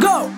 Go!